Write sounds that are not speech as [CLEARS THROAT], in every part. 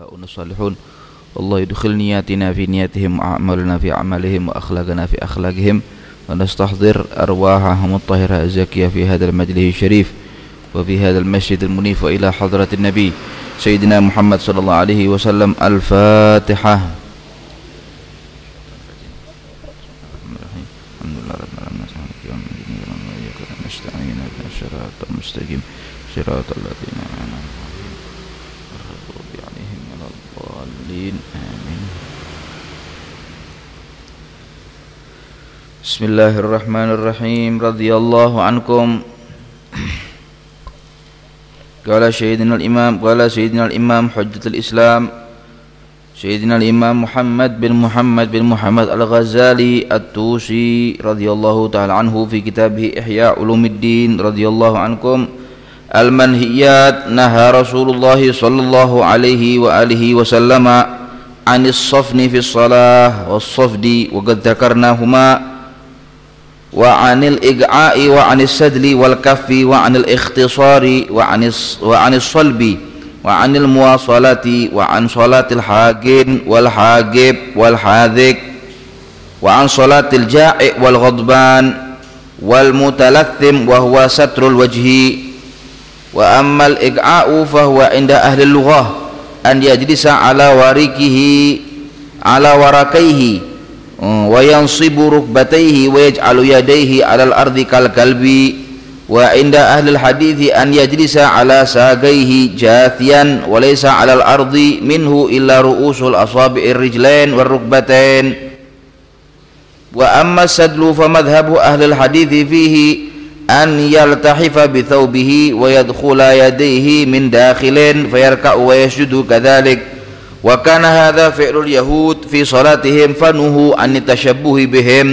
آباؤنا الصالحون الله يدخل نياتنا في نياتهم وأعمالنا في أعمالهم وأخلاقنا في أخلاقهم. ونستحضر أرواحهم الطاهرة الزاكية في هذا المجلس الشريف وفي هذا المسجد المنيف وإلى حضرة النبي سيدنا محمد صلى الله عليه وسلم. الفاتحة. المستقيم صراط الذين أنعمت عليهم غير المغضوب عليهم ولا الضالين آمين بسم الله الرحمن الرحيم. رضي الله عنكم. قال سيدنا الإمام قال سيدنا الإمام حجة الإسلام سيدنا الإمام محمد بن محمد بن محمد الغزالي التوسي رضي الله تعالى عنه في كتابه إحياء علوم الدين رضي الله عنكم. المنهيات نهى رسول الله صلى الله عليه وآله وسلم عن الصفن في الصلاة والصفد وقد ذكرناهما. وعن الإقعاء وعن السدل والكف وعن الإختصار وعن وعن الصلب وعن المواصلة وعن صلاة الحاجن والحاجب والحاذق وعن صلاة الجائع والغضبان والمتلثم وهو ستر الوجه. وأما الإقعاء فهو عند أهل اللغة أن يجلس على وركه على وركيه وينصب ركبتيه ويجعل يديه على الأرض كالكلب وعند أهل الحديث أن يجلس على ساقيه جاثيا وليس على الأرض منه إلا رؤوس الأصابع الرجلين والركبتين وأما السدل فمذهب أهل الحديث فيه أن يلتحف بثوبه ويدخل يديه من داخل فيركع ويسجد كذلك wa kana hadha fi'lul yahud fi salatihim fanuhu an tashabbuhi bihim.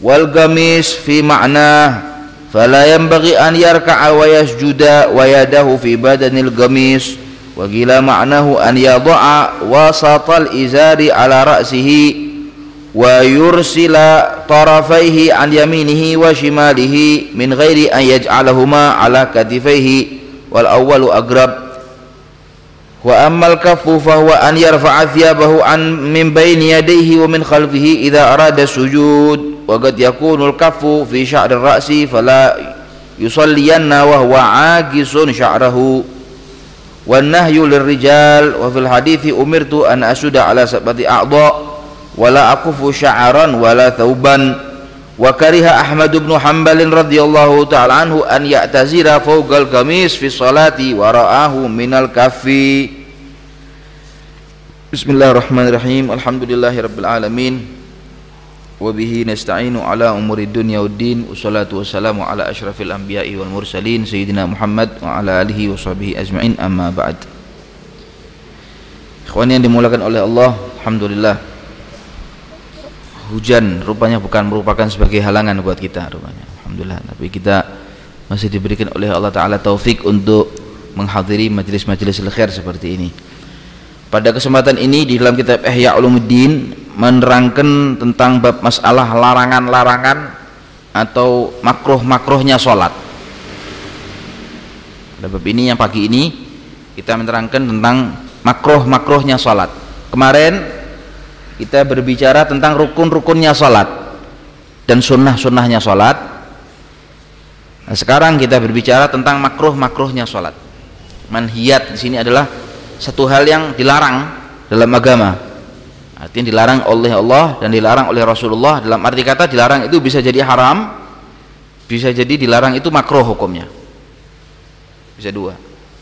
Wal gamis fi ma'na fala yanbaghi an yarka'a wa yasjuda wa yadahu fi badanil gamis. Wa gila ma'nahu an yadha'a wasatal izari ala ra'sihi. Wa yursila tarafaihi an yaminihi wa shimalihi min ghairi an yaj'alahuma ala katifaihi. Wal awwalu agrab wa ammal kaffu fahuwa an yarfa'a thiyabahu an min bayni yadayhi wa min khalfihi idza arada sujud. Wa qad yakunu al-kaffu fi sya'ri ra'si fala yusalliyanna wa huwa 'aqisun sya'rahu. Wa nahyu lirrijal wa fil hadithi umirtu an asuda ala sabati a'dha wa la aqufu sya'ran wa thawban. وكره أحمد بن حنبل رضي الله تعالى عنه أن يعتزل فوق القميص في الصلاة ورآه من الكف. بسم الله الرحمن الرحيم. الحمد لله رب العالمين. وبه نستعين على أمور الدنيا والدين. والصلاة والسلام على أشرف الأنبياء والمرسلين سيدنا محمد وعلى آله وصحبه أجمعين. أما بعد. Ikhwan yang dimulakan oleh Allah Alhamdulillah. Hujan rupanya bukan merupakan sebagai halangan buat kita rupanya. Alhamdulillah. Tapi kita masih diberikan oleh Allah taala taufik untuk menghadiri majelis-majelis khair seperti ini. Pada kesempatan ini di dalam kitab Ihya Ulumuddin menerangkan tentang bab masalah larangan-larangan atau makruh-makruhnya sholat pada bab ini yang pagi ini kita menerangkan tentang makruh-makruhnya sholat kemarin kita berbicara tentang rukun-rukunnya salat dan sunnah-sunnahnya salat nah, sekarang kita berbicara tentang makruh-makruhnya salat manhiyat di sini adalah satu hal yang dilarang dalam agama. Artinya dilarang oleh Allah dan dilarang oleh Rasulullah. Dalam arti kata dilarang itu bisa jadi haram bisa jadi dilarang itu makruh hukumnya. Bisa dua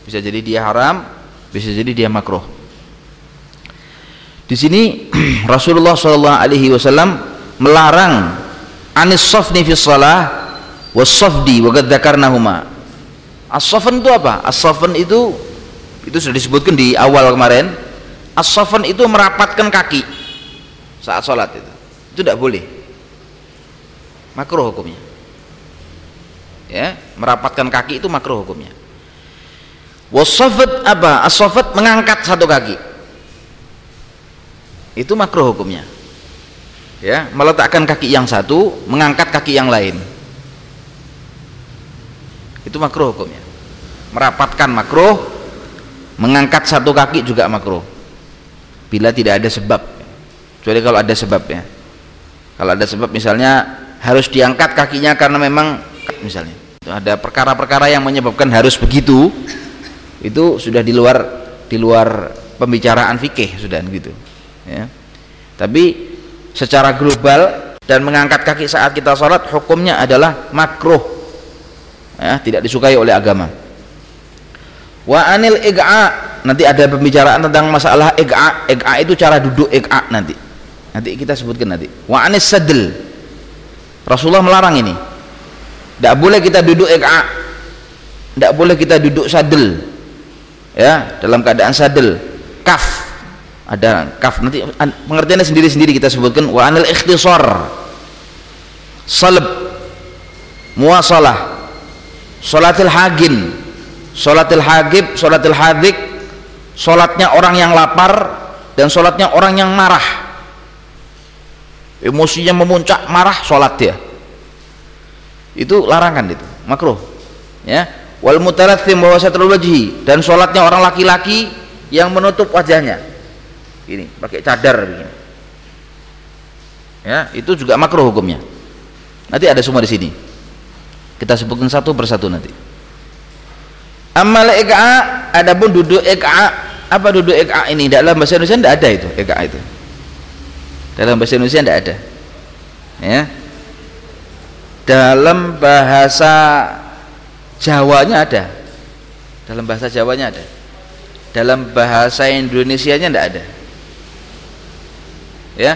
bisa jadi dia haram bisa jadi dia makruh di sini [CLEARS THROAT] Rasulullah Shallallahu Alaihi Wasallam melarang anis sofni fi salah wasofdi wa huma. As-sofan itu apa? As-sofan itu itu sudah disebutkan di awal kemarin. As-sofan itu merapatkan kaki saat sholat itu. Itu tidak boleh. Makruh hukumnya. Ya, merapatkan kaki itu makruh hukumnya. Wasofat apa? As-sofat mengangkat satu kaki itu makruh hukumnya. Ya meletakkan kaki yang satu mengangkat kaki yang lain. Itu makruh hukumnya. Merapatkan makruh mengangkat satu kaki juga makruh. Bila tidak ada sebab. Kecuali kalau ada sebabnya kalau ada sebab misalnya harus diangkat kakinya karena memang misalnya ada perkara-perkara yang menyebabkan harus begitu itu sudah di luar di luar pembicaraan fikih sudah gitu ya. Tapi secara global dan mengangkat kaki saat kita sholat hukumnya adalah makruh. Ya, tidak disukai oleh agama. Wa anil ig'a nanti ada pembicaraan tentang masalah ig'a. Ig'a itu cara duduk ig'a nanti. Nanti kita sebutkan nanti. Wa anis sadl. Rasulullah melarang ini. Tidak boleh kita duduk ig'a. Tidak boleh kita duduk sadel ya dalam keadaan sadel kaf ada kaf nanti pengertiannya sendiri-sendiri kita sebutkan wa anil ikhtisar. Salb muasalah salatil hagin salatil hagib salatil hadik salatnya orang yang lapar dan salatnya orang yang marah. Emosinya memuncak marah salat dia. Itu larangan itu makruh ya. Wal mutalathim bahwa wajhi. Dan salatnya orang laki-laki yang menutup wajahnya ini pakai cadar begini. Ya itu juga makruh hukumnya. Nanti ada semua di sini. Kita sebutkan satu persatu nanti. Amal eka adapun duduk eka apa duduk eka ini? Dalam bahasa Indonesia tidak ada itu eka itu. Dalam bahasa Indonesia tidak ada. Ya. Dalam bahasa Jawanya ada. Dalam bahasa Jawanya ada. Dalam bahasa Indonesia nya tidak ada ya.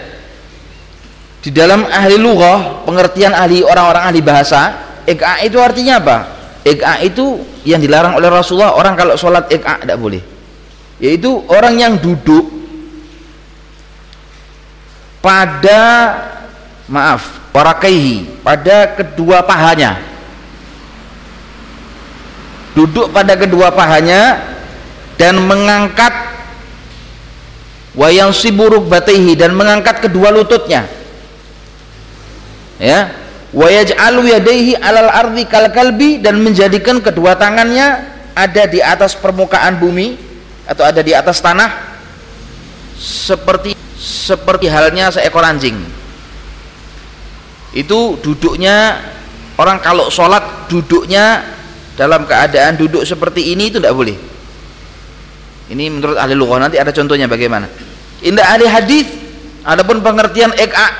Di dalam ahli lughah pengertian ahli orang-orang ahli bahasa ika itu artinya apa? Ika itu yang dilarang oleh Rasulullah orang kalau sholat ika tidak boleh. Yaitu orang yang duduk pada maaf warakaihi pada kedua pahanya. Duduk pada kedua pahanya dan mengangkat wayang siburuk batihi dan mengangkat kedua lututnya. Ya. Wayaj'alu yadaihi alal ardi kal kalbi dan menjadikan kedua tangannya ada di atas permukaan bumi atau ada di atas tanah seperti seperti halnya seekor anjing. Itu duduknya orang kalau sholat duduknya dalam keadaan duduk seperti ini itu tidak boleh ini menurut ahli lughah nanti ada contohnya bagaimana. Indah ahli hadis adapun pengertian eka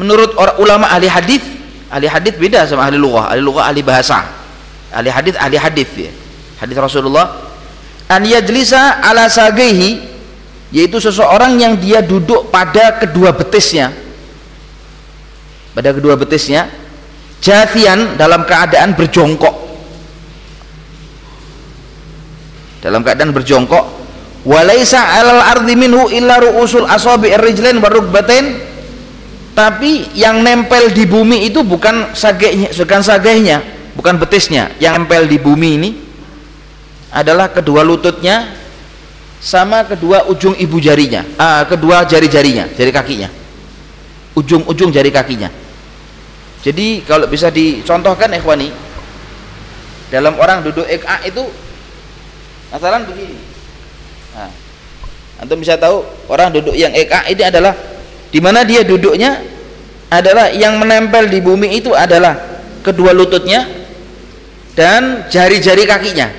menurut orang ulama ahli hadis ahli hadis beda sama ahli lughah. Ahli lughah ahli bahasa. Ahli hadis ahli hadis ya hadis Rasulullah. An yajlisa ala sagehi yaitu seseorang yang dia duduk pada kedua betisnya. Pada kedua betisnya jathian dalam keadaan berjongkok dalam keadaan berjongkok. Walaisa alal ardi minhu illa ru'usul asabi ar-rijlain warukbatain tapi yang nempel di bumi itu bukan sagenya bukan sagenya bukan betisnya. Yang nempel di bumi ini adalah kedua lututnya sama kedua ujung ibu jarinya. Uh, kedua jari-jarinya jari kakinya. Ujung-ujung jari kakinya. Jadi kalau bisa dicontohkan ikhwani dalam orang duduk eka itu Masalah begini. Nah, antum bisa tahu orang duduk yang eka ini adalah di mana dia duduknya adalah yang menempel di bumi itu adalah kedua lututnya dan jari-jari kakinya.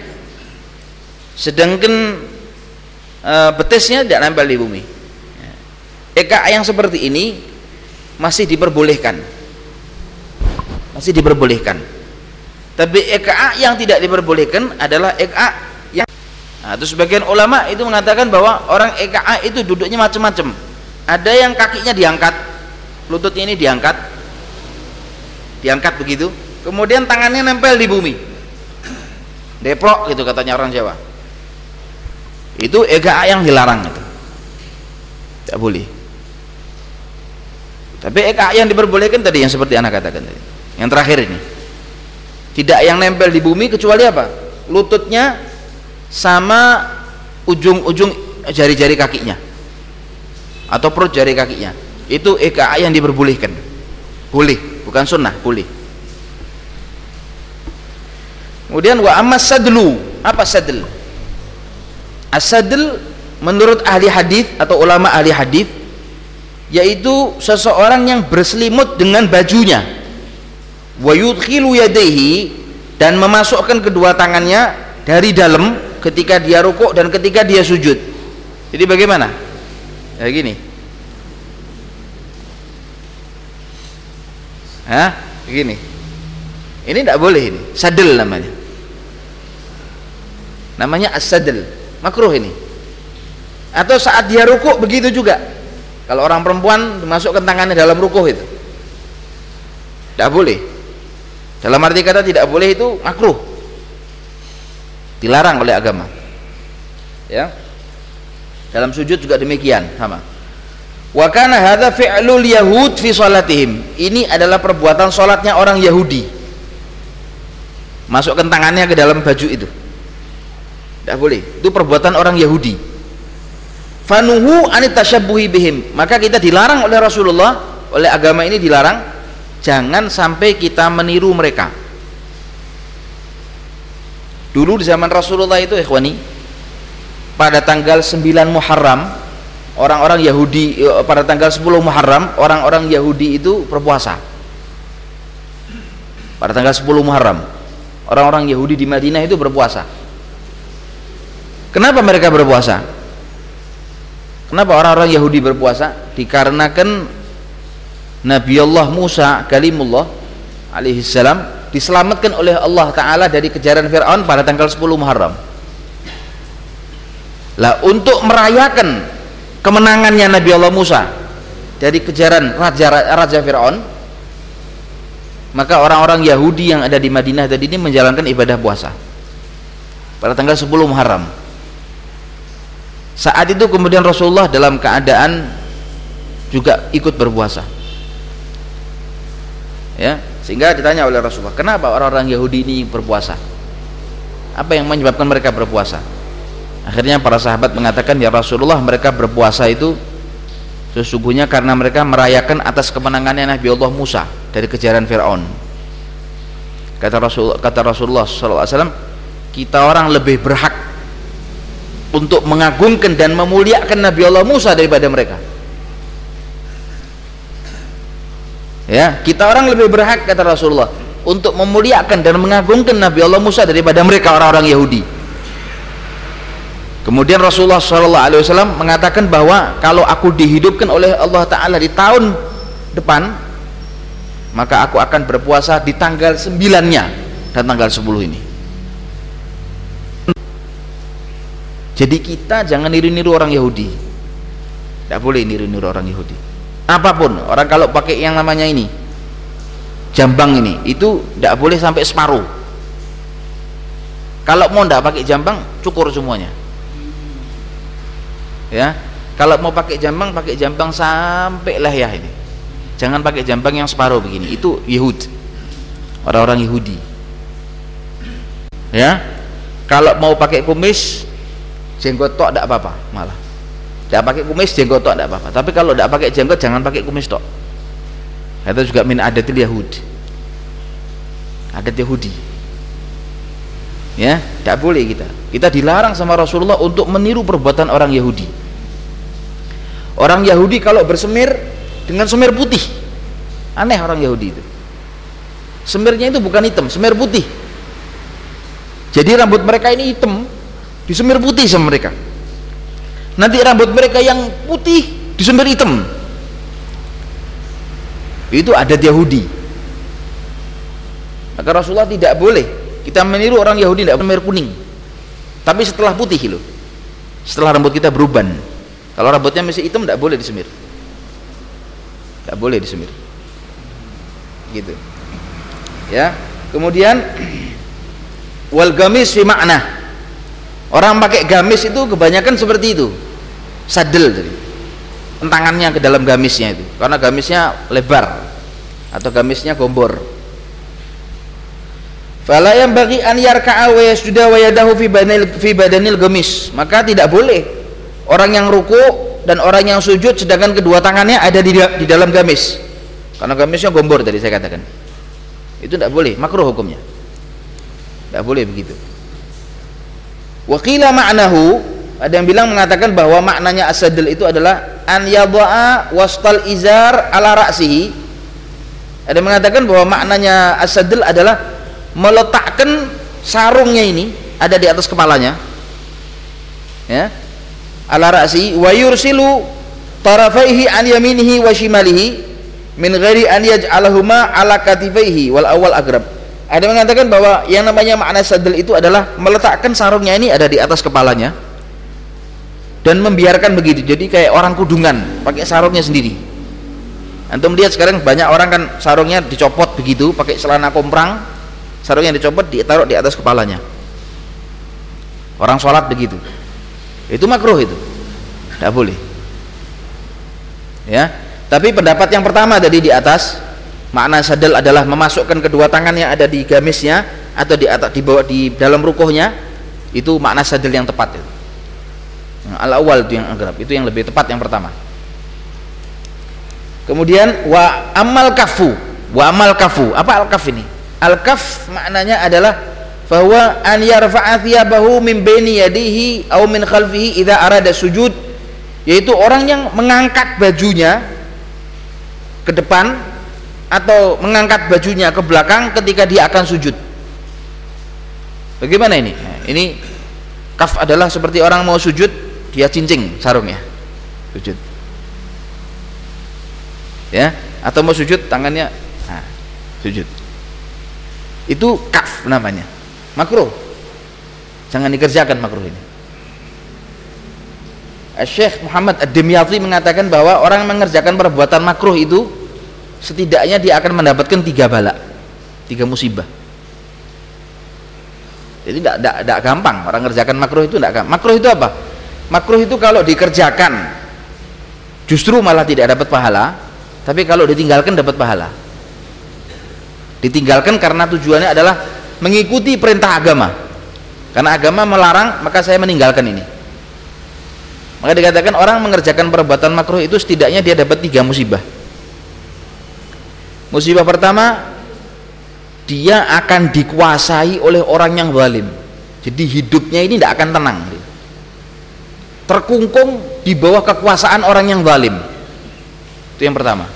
Sedangkan e, betisnya tidak nempel di bumi. Eka yang seperti ini masih diperbolehkan. Masih diperbolehkan. Tapi eka yang tidak diperbolehkan adalah eka Nah, terus sebagian ulama itu mengatakan bahwa orang EKA itu duduknya macam-macam. Ada yang kakinya diangkat, lututnya ini diangkat, diangkat begitu. Kemudian tangannya nempel di bumi, deprok gitu katanya orang Jawa. Itu EKA yang dilarang itu, tidak boleh. Tapi EKA yang diperbolehkan tadi yang seperti anak katakan tadi, yang terakhir ini, tidak yang nempel di bumi kecuali apa? Lututnya sama ujung-ujung jari-jari kakinya atau perut jari kakinya. Itu EKA yang diperbolehkan. Boleh bukan sunnah boleh. Kemudian wa amma sadlu. Apa sadl? Asadil menurut ahli hadis atau ulama ahli hadis yaitu seseorang yang berselimut dengan bajunya. Wa yudkhilu yadayhi dan memasukkan kedua tangannya dari dalam ketika dia rukuk dan ketika dia sujud jadi bagaimana ya gini Hah? Gini. Ini tidak boleh ini. Sadel namanya. Namanya as-sadel. Makruh ini. Atau saat dia rukuk begitu juga. Kalau orang perempuan dimasukkan tangannya dalam rukuk itu. Tidak boleh. Dalam arti kata tidak boleh itu makruh. Dilarang oleh agama. Ya. Dalam sujud juga demikian, sama. Wa kana hadza fi'lul yahud fi salatihim. Ini adalah perbuatan salatnya orang Yahudi. Masukkan tangannya ke dalam baju itu. Tidak boleh. Itu perbuatan orang Yahudi. Fanuhu anit tashabbuhi bihim. Maka kita dilarang oleh Rasulullah oleh agama ini dilarang. Jangan sampai kita meniru mereka dulu di zaman Rasulullah itu ikhwani pada tanggal 9 Muharram orang-orang Yahudi eh, pada tanggal 10 Muharram orang-orang Yahudi itu berpuasa. Pada tanggal 10 Muharram orang-orang Yahudi di Madinah itu berpuasa. Kenapa mereka berpuasa? Kenapa orang-orang Yahudi berpuasa? Dikarenakan Nabi Allah Musa kalimullah alaihissalam diselamatkan oleh Allah Ta'ala dari kejaran Fir'aun pada tanggal 10 Muharram. Lah untuk merayakan kemenangannya Nabi Allah Musa dari kejaran raja raja Firaun maka orang-orang Yahudi yang ada di Madinah tadi ini menjalankan ibadah puasa pada tanggal 10 Muharram. Saat itu kemudian Rasulullah dalam keadaan juga ikut berpuasa. Ya sehingga ditanya oleh Rasulullah kenapa orang-orang Yahudi ini berpuasa? Apa yang menyebabkan mereka berpuasa? Akhirnya para sahabat mengatakan ya Rasulullah mereka berpuasa itu sesungguhnya karena mereka merayakan atas kemenangannya Nabi Allah Musa dari kejaran Fir'aun. Kata Rasul kata Rasulullah SAW kita orang lebih berhak untuk mengagungkan dan memuliakan Nabi Allah Musa daripada mereka ya kita orang lebih berhak kata Rasulullah untuk memuliakan dan mengagungkan Nabi Allah Musa daripada mereka orang-orang Yahudi. Kemudian Rasulullah SAW mengatakan bahwa kalau aku dihidupkan oleh Allah Ta'ala di tahun depan maka aku akan berpuasa di tanggal 9-nya dan tanggal 10 ini. Jadi kita jangan niru-niru orang Yahudi. Tidak boleh niru-niru orang Yahudi apa pun. Orang kalau pakai yang namanya ini. Jambang ini. Itu tidak boleh sampai separuh. Kalau mau tidak pakai jambang cukur semuanya. Ya. Kalau mau pakai jambang pakai jambang sampai leher ini. Jangan pakai jambang yang separuh begini. Itu Yahud. Orang-orang Yahudi. Ya. Kalau mau pakai kumis jenggot tok tidak apa-apa malah tidak pakai kumis jenggot tok tidak apa-apa. Tapi kalau tidak pakai jenggot jangan pakai kumis tok. Itu juga min adatil Yahud adat Yahudi. Ya tidak boleh kita. Kita dilarang sama Rasulullah untuk meniru perbuatan orang Yahudi. Orang Yahudi kalau bersemir dengan semir putih. Aneh orang Yahudi itu. Semirnya itu bukan hitam semir putih. Jadi rambut mereka ini hitam disemir putih sama mereka nanti rambut mereka yang putih disemir hitam. Itu adat Yahudi. Maka Rasulullah tidak boleh. Kita meniru orang Yahudi tidak semir kuning. Tapi setelah putih loh. Setelah rambut kita berubah kalau rambutnya masih hitam tidak boleh disemir. Tidak boleh disemir. Gitu. Ya. Kemudian [CLEARS THROAT] wal gamis fi makna orang pakai gamis itu kebanyakan seperti itu. Sadel tadi tangannya ke dalam gamisnya itu. Karena gamisnya lebar atau gamisnya gombor. Fala yang bagi an yarka'a wa yasjuda wa yadahu fi badanil gamis. Maka tidak boleh orang yang ruku dan orang yang sujud sedangkan kedua tangannya ada di, di dalam gamis. Karena gamisnya gombor tadi saya katakan. Itu tidak boleh makruh hukumnya. Tidak boleh begitu wakila ma'nahu ada yang bilang mengatakan bahwa maknanya asadil itu adalah an yadha'a wastal izar ala ra'sihi. Ada yang mengatakan bahwa maknanya asadil adalah meletakkan sarungnya ini ada di atas kepalanya. Ya. Ala ra'si wa yursilu tarafaihi an yaminihi wa shimalihi min ghairi an yaj'alahuma ala katifaihi wal awal agrab ada mengatakan bahwa yang namanya makna sadel itu adalah meletakkan sarungnya ini ada di atas kepalanya dan membiarkan begitu. Jadi kayak orang kudungan pakai sarungnya sendiri. Antum lihat sekarang banyak orang kan sarungnya dicopot begitu pakai celana komprang sarungnya dicopot ditaruh di atas kepalanya. Orang sholat begitu. Itu makruh itu. Tidak boleh. Ya. Tapi pendapat yang pertama tadi di atas makna sadel adalah memasukkan kedua tangan yang ada di gamisnya atau di atas di bawah di dalam rukuhnya itu makna sadel yang tepat itu. Al awal itu yang agrab itu yang lebih tepat yang pertama. Kemudian wa amal kafu wa amal kafu. Apa al kaf ini? Al kaf maknanya adalah bahwa an yarfa'a thiyabahu min baini yadihi aw min khalfihi idza arada sujud. Yaitu orang yang mengangkat bajunya ke depan atau mengangkat bajunya ke belakang ketika dia akan sujud. Bagaimana ini? Ini kaf adalah seperti orang mau sujud dia cincing sarungnya. Sujud. Ya atau mau sujud tangannya nah, sujud. Itu kaf namanya. Makruh. Jangan dikerjakan makruh ini. Syekh Muhammad Ad-Dimyati mengatakan bahwa orang mengerjakan perbuatan makruh itu setidaknya dia akan mendapatkan tiga bala tiga musibah. Jadi tidak gampang. Orang mengerjakan makruh itu tidak gampang. Makruh itu apa? Makruh itu kalau dikerjakan justru malah tidak dapat pahala tapi kalau ditinggalkan dapat pahala. Ditinggalkan karena tujuannya adalah mengikuti perintah agama. Karena agama melarang maka saya meninggalkan ini. Maka dikatakan orang mengerjakan perbuatan makruh itu setidaknya dia dapat tiga musibah musibah pertama dia akan dikuasai oleh orang yang zalim. Jadi hidupnya ini tidak akan tenang. Terkungkung di bawah kekuasaan orang yang zalim. Itu yang pertama.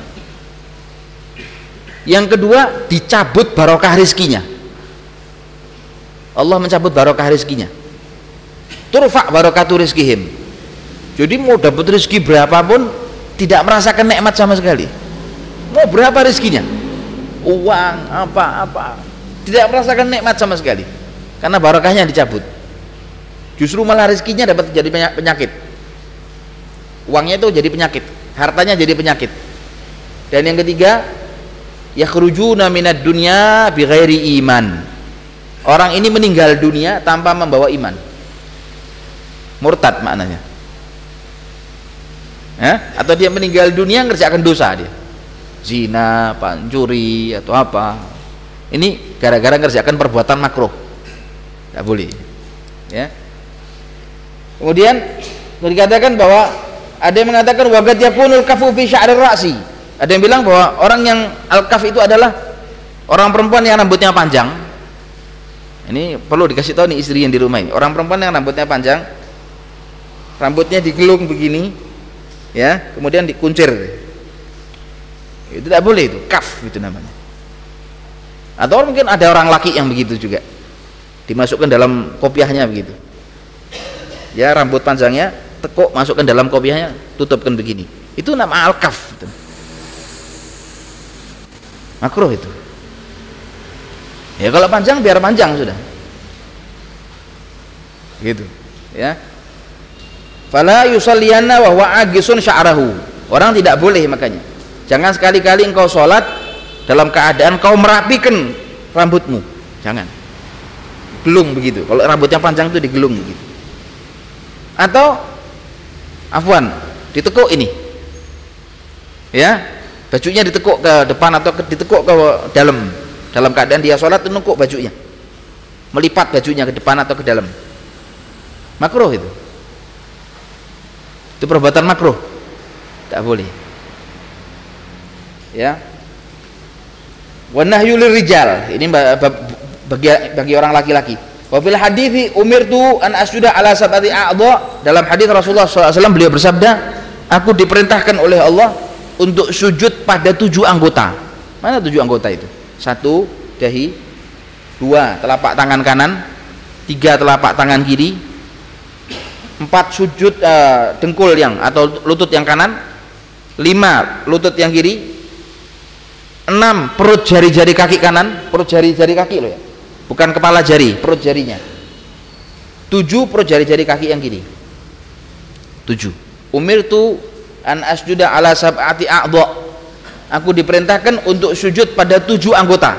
Yang kedua dicabut barokah rizkinya. Allah mencabut barokah rizkinya. Turfa barokatu rizkihim. Jadi mau dapat rizki berapapun tidak merasakan nikmat sama sekali mau berapa rizkinya uang apa-apa tidak merasakan nikmat sama sekali. Karena barokahnya dicabut. Justru malah rezekinya dapat jadi penyakit. Uangnya itu jadi penyakit. Hartanya jadi penyakit. Dan yang ketiga yakhrujuna minad dunya bighairi iman. Orang ini meninggal dunia tanpa membawa iman. Murtad maknanya. Eh? atau dia meninggal dunia ngerjakan dosa dia zina, pancuri atau apa. Ini gara-gara ngerjakan perbuatan makruh. Tidak boleh ya. Kemudian dikatakan bahwa ada yang mengatakan wagat yakunul kafu fi sya'rir ra'si. Ada yang bilang bahwa orang yang al-kaf itu adalah orang perempuan yang rambutnya panjang. Ini perlu dikasih tahu nih istri yang di rumah ini. Orang perempuan yang rambutnya panjang rambutnya digelung begini ya kemudian dikuncir itu tidak boleh itu. Kaf itu namanya. Atau mungkin ada orang laki yang begitu juga. Dimasukkan dalam kopiahnya begitu. Ya rambut panjangnya tekuk masukkan dalam kopiahnya tutupkan begini. Itu nama al-kaf itu. makruh itu. Ya kalau panjang biar panjang sudah. Gitu. Ya. Fala yusalliyanna wa huwa agisun sya'rahu. Orang tidak boleh makanya jangan sekali-kali engkau sholat dalam keadaan kau merapikan rambutmu. Jangan. Gelung begitu. Kalau rambutnya panjang itu digelung begitu. Atau afwan ditekuk ini. Ya bajunya ditekuk ke depan atau ditekuk ke dalam. Dalam keadaan dia sholat menekuk bajunya. Melipat bajunya ke depan atau ke dalam. Makruh itu. Itu perbuatan makruh. Tak boleh ya. Wanah yulir rijal ini bagi bagi orang laki-laki. Wa fil hadithi umirtu an asjuda ala sab'ati a'dha. Dalam hadis Rasulullah SAW beliau bersabda, aku diperintahkan oleh Allah untuk sujud pada tujuh anggota. Mana tujuh anggota itu? Satu dahi, dua telapak tangan kanan, tiga telapak tangan kiri, empat sujud uh, dengkul yang atau lutut yang kanan, lima lutut yang kiri, enam perut jari-jari kaki kanan, perut jari-jari kaki loh ya? Bukan kepala jari. Perut jarinya. Tujuh perut jari-jari kaki yang kiri. Tujuh. Umir tu an asjuda ala sab'ati a'dha. Aku diperintahkan untuk sujud pada tujuh anggota.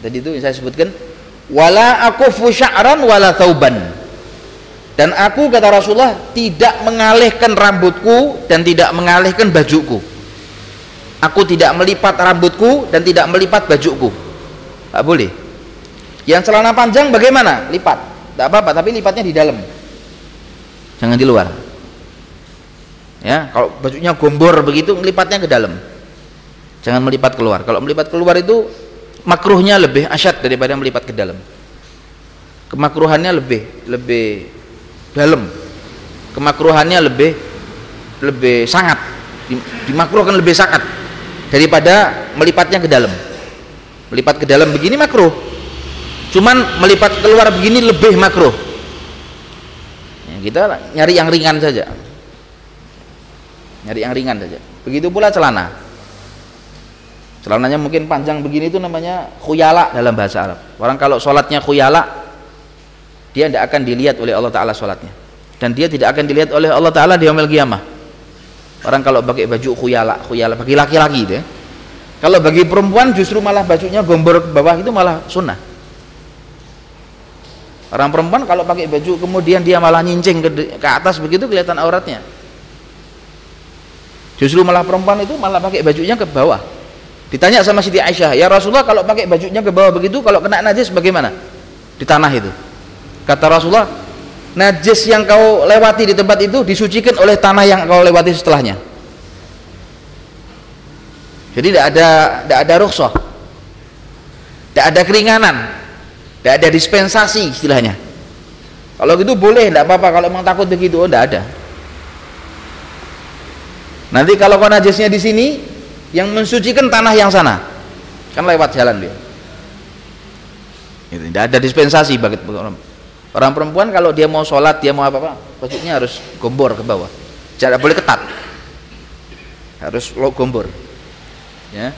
Tadi itu yang saya sebutkan. Wala aku sya'ran wala tauban dan aku kata Rasulullah tidak mengalihkan rambutku dan tidak mengalihkan bajuku aku tidak melipat rambutku dan tidak melipat bajuku tak boleh yang celana panjang bagaimana? Lipat. Tidak apa-apa, tapi lipatnya di dalam. Jangan di luar. Ya, kalau bajunya gombor begitu, lipatnya ke dalam. Jangan melipat keluar. Kalau melipat keluar itu makruhnya lebih asyad daripada melipat ke dalam. Kemakruhannya lebih lebih dalam. Kemakruhannya lebih lebih sangat. Dimakruhkan lebih sangat daripada melipatnya ke dalam. Melipat ke dalam begini makruh. Cuman melipat keluar begini lebih makro ya, kita nyari yang ringan saja. Nyari yang ringan saja. Begitu pula celana. Celananya mungkin panjang begini itu namanya khuyala dalam bahasa Arab. Orang kalau sholatnya khuyala dia tidak akan dilihat oleh Allah Ta'ala sholatnya. Dan dia tidak akan dilihat oleh Allah Ta'ala di Yomel Qiyamah orang kalau pakai baju khuyala khuyala bagi laki-laki itu ya kalau bagi perempuan justru malah bajunya gombor ke bawah itu malah sunnah Orang perempuan kalau pakai baju kemudian dia malah nyincing ke, ke atas begitu kelihatan auratnya. Justru malah perempuan itu malah pakai bajunya ke bawah. Ditanya sama Siti Aisyah, "Ya Rasulullah, kalau pakai bajunya ke bawah begitu kalau kena najis bagaimana?" Di tanah itu. Kata Rasulullah, "Najis yang kau lewati di tempat itu disucikan oleh tanah yang kau lewati setelahnya." Jadi tidak ada tidak ada rukhsah. Tidak ada keringanan. Tidak ada dispensasi istilahnya. Kalau gitu boleh tidak apa-apa. Kalau memang takut begitu oh tidak ada. Nanti kalau kau najisnya di sini yang mensucikan tanah yang sana kan lewat jalan dia. Tidak ada dispensasi bagi orang perempuan kalau dia mau sholat dia mau apa-apa bajunya harus gombor ke bawah tidak boleh ketat harus lo gombor ya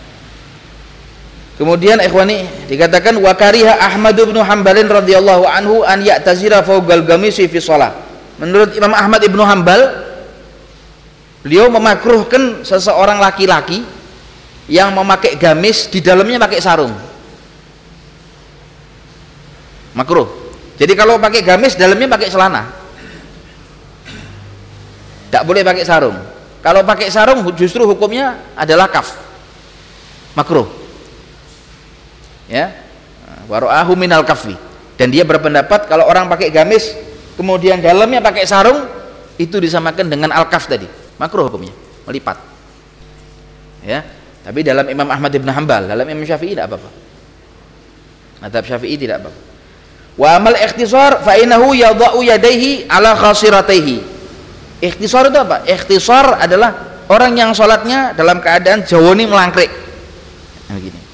Kemudian ikhwani dikatakan wa kariha Ahmad bin Hanbalin radhiyallahu anhu an ya'tazira fawqal gamisi fi shalah. Menurut Imam Ahmad bin Hanbal beliau memakruhkan seseorang laki-laki yang memakai gamis di dalamnya pakai sarung. Makruh. Jadi kalau pakai gamis dalamnya pakai celana. Tidak boleh pakai sarung. Kalau pakai sarung justru hukumnya adalah kaf. Makruh. Ya. Waro'ahu minal kafi dan dia berpendapat kalau orang pakai gamis kemudian dalamnya pakai sarung itu disamakan dengan al-kaf tadi. Makruh hukumnya. Melipat. Ya. Tapi dalam Imam Ahmad ibn Hanbal dalam Imam Syafi'i tidak apa-apa. Madhab Syafi'i tidak apa-apa wa amal ikhtisar fa innahu yadha'u yadayhi ala khasirataihi ikhtisar itu apa? ikhtisar adalah orang yang sholatnya dalam keadaan jawoni melangkrik nah, begini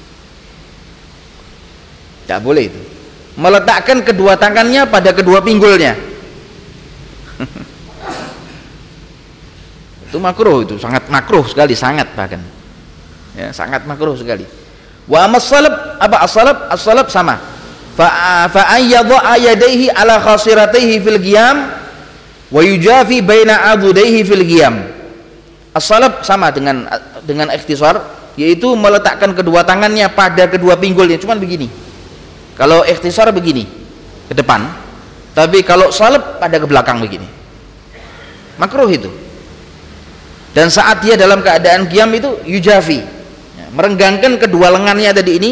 tidak boleh itu. Meletakkan kedua tangannya pada kedua pinggulnya. [LAUGHS] itu makruh itu, sangat makruh sekali, sangat bahkan. Ya, sangat makruh sekali. Wa masalab apa asalab? Asalab sama. Fa fa ayyadha yadayhi ala khasiratayhi fil qiyam wa yujafi baina fil qiyam. Asalab sama dengan dengan ikhtisar yaitu meletakkan kedua tangannya pada kedua pinggulnya. Cuman begini. Kalau ikhtisar begini ke depan. Tapi kalau salep pada ke belakang begini. Makruh itu. Dan saat dia dalam keadaan kiam itu yujafi. Ya, merenggangkan kedua lengannya tadi ini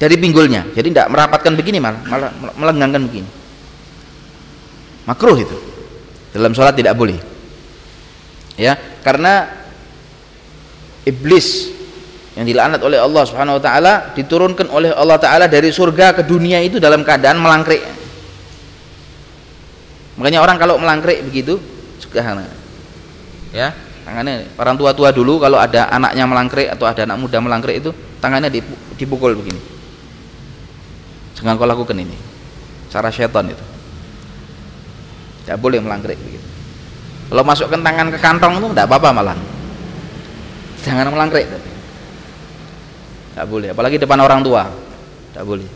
dari pinggulnya. Jadi tidak merapatkan begini malah malah melenggangkan begini. Makruh itu. Dalam sholat tidak boleh. Ya karena iblis yang dilaknat oleh Allah Subhanahu wa taala diturunkan oleh Allah taala dari surga ke dunia itu dalam keadaan melangkrik. Makanya orang kalau melangkrik begitu juga ya tangannya orang tua-tua dulu kalau ada anaknya melangkrik atau ada anak muda melangkrik itu tangannya dipukul begini jangan kau lakukan ini. Cara setan itu. Tidak boleh melangkrik begitu. Kalau masukkan tangan ke kantong itu tidak apa-apa malah. Jangan melangkrik tidak boleh. Apalagi depan orang tua. Tidak boleh.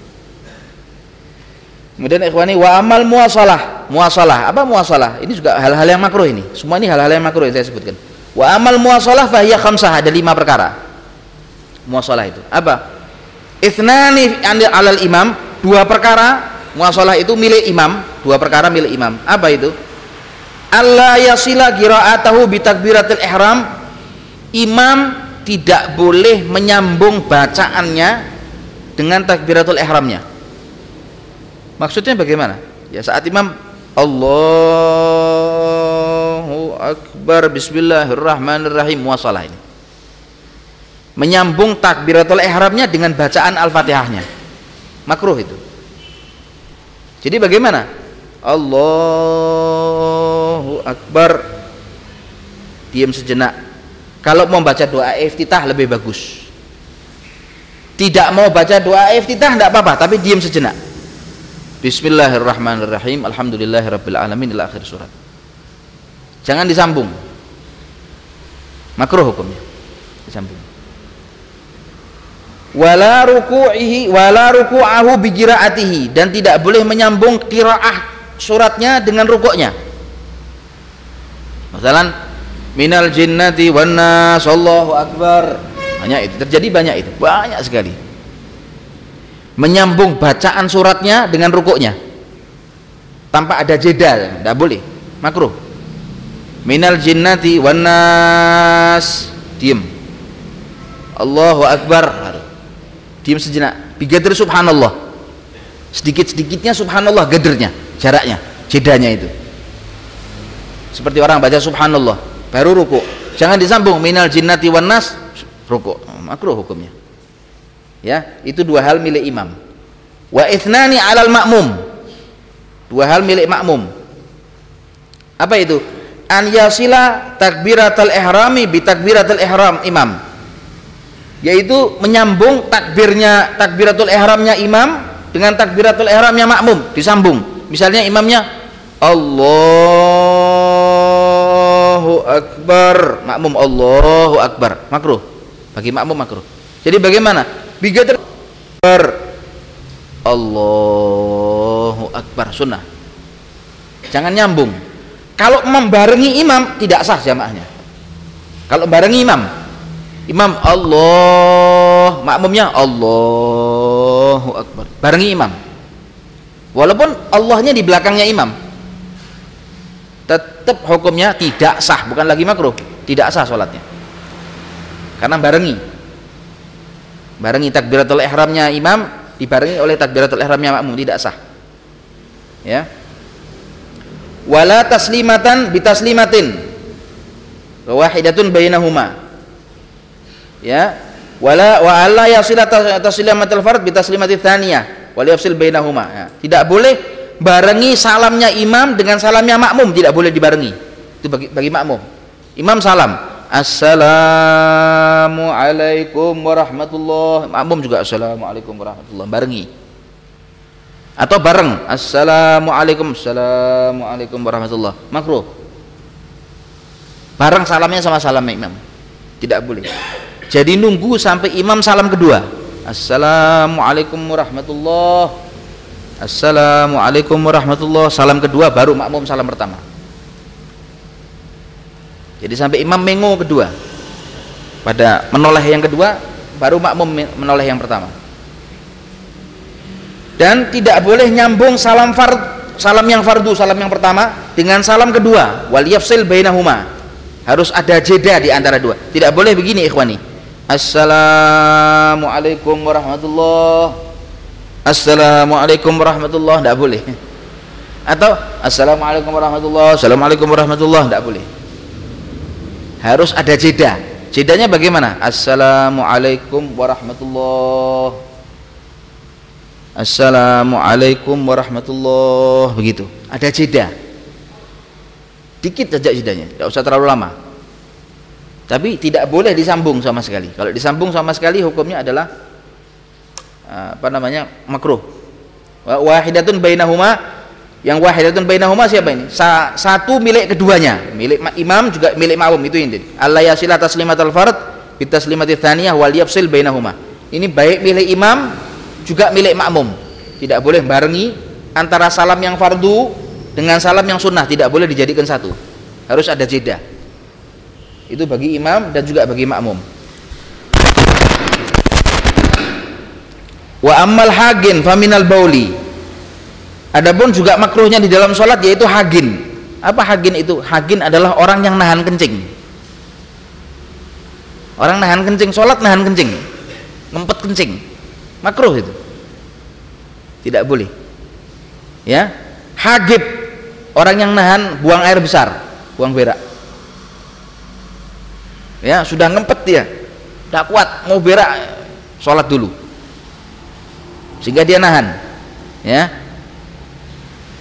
Kemudian ikhwani wa amal muasalah muasalah apa muasalah ini juga hal-hal yang makruh ini. Semua ini hal-hal yang makruh yang saya sebutkan. Wa amal muasalah fahiyah khamsah. Ada lima perkara. Muasalah itu. Apa? Ithnani alal imam dua perkara muasalah itu milik imam. Dua perkara milik imam. Apa itu? Allah yasila qira'atahu bitakbiratil ihram. Imam tidak boleh menyambung bacaannya dengan takbiratul ihramnya. Maksudnya bagaimana? Ya saat imam Allahu Akbar Bismillahirrahmanirrahim muasalah ini. Menyambung takbiratul ihramnya dengan bacaan al-fatihahnya makruh itu. Jadi bagaimana? Allahu Akbar. Diam sejenak. Kalau mau baca doa iftitah lebih bagus. Tidak mau baca doa iftitah tidak apa-apa tapi diam sejenak. Bismillahirrahmanirrahim. Alhamdulillahirrabbilalamin ila akhir surat. Jangan disambung. Makruh hukumnya. Disambung wala ruku'ihi wala ruku'ahu bijiraatihi dan tidak boleh menyambung kiraah suratnya dengan rukuknya. Misalan minal jinnati wan nas Allahu akbar. Banyak itu terjadi banyak itu. Banyak sekali. Menyambung bacaan suratnya dengan rukuknya. Tanpa ada jeda tidak boleh. Makruh. Minal jinnati wan nas. Diem. Allahu akbar diem sejenak. Bigadir subhanallah. Sedikit-sedikitnya subhanallah gadernya jaraknya jedanya itu. Seperti orang baca subhanallah baru ruku jangan disambung minal jinnati wan nas ruku makruh hukumnya. Ya itu dua hal milik imam. Wa ithnani alal makmum dua hal milik makmum apa itu? An yasila takbiratul ihrami bi takbiratul ihram imam yaitu menyambung takbirnya takbiratul ihramnya imam dengan takbiratul ihramnya makmum disambung. Misalnya imamnya Allahu akbar. Makmum Allahu akbar. Makruh. Bagi makmum makruh. Jadi bagaimana? Biga akbar. Allahu akbar. Sunnah. Jangan nyambung. Kalau membarengi imam tidak sah jamaahnya. Kalau barengi imam imam Allah makmumnya Allahu akbar. Barengi imam. Walaupun Allahnya di belakangnya imam tetap hukumnya tidak sah bukan lagi makruh tidak sah sholatnya. Karena barengi. Barengi takbiratul ihramnya imam dibarengi oleh takbiratul ihramnya makmum tidak sah. Ya. Wala taslimatan bitaslimatin wahidatun bainahuma ya. Wala wa alla yasila taslimatul fard bitaslimati tsaniyah wal yafsil bainahuma. Ya. tidak boleh barengi salamnya imam dengan salamnya makmum. Tidak boleh dibarengi. Itu bagi bagi makmum. Imam salam. Assalamualaikum warahmatullah. Makmum juga Assalamualaikum warahmatullah. Barengi. Atau bareng. Assalamualaikum Assalamualaikum warahmatullah. Makruh. Bareng salamnya sama salam imam. Tidak boleh jadi nunggu sampai imam salam kedua. Assalamualaikum warahmatullah. Assalamualaikum warahmatullah. Salam kedua baru makmum salam pertama. Jadi sampai imam mengo kedua. Pada menoleh yang kedua baru makmum menoleh yang pertama. Dan tidak boleh nyambung salam fard salam yang fardu salam yang pertama dengan salam kedua. Wal yafsil bainahuma. Harus ada jeda di antara dua. Tidak boleh begini ikhwani assalamualaikum warahmatullah assalamualaikum warahmatullah tidak boleh. Atau assalamualaikum warahmatullah assalamualaikum warahmatullah tidak boleh. Harus ada jeda. Jedanya bagaimana? Assalamualaikum warahmatullah assalamualaikum warahmatullah begitu. Ada jeda. Sedikit saja jedanya tidak usah terlalu lama tapi tidak boleh disambung sama sekali. Kalau disambung sama sekali hukumnya adalah eh, apa namanya makruh. Wahidatun bainahuma. Yang wahidatun bainahuma siapa ini? Sa satu milik keduanya. Milik imam juga milik makmum itu inti Allah yasila taslimat al fard bitaslimat tsaniyah wal yafsil bainahuma. Ini baik milik imam juga milik makmum. Tidak boleh barengi antara salam yang fardu dengan salam yang sunnah. Tidak boleh dijadikan satu. Harus ada jeda itu bagi imam dan juga bagi makmum. Wa ammal hagin faminal bauli. Adapun juga makruhnya di dalam sholat yaitu hagin. Apa hagin itu? Hagin adalah orang yang nahan kencing. Orang nahan kencing sholat nahan kencing. Ngempet kencing. Makruh itu. Tidak boleh. Ya? Hagib. Orang yang nahan buang air besar buang berak ya sudah ngempet dia. Tidak kuat mau berak sholat dulu. Sehingga dia nahan ya.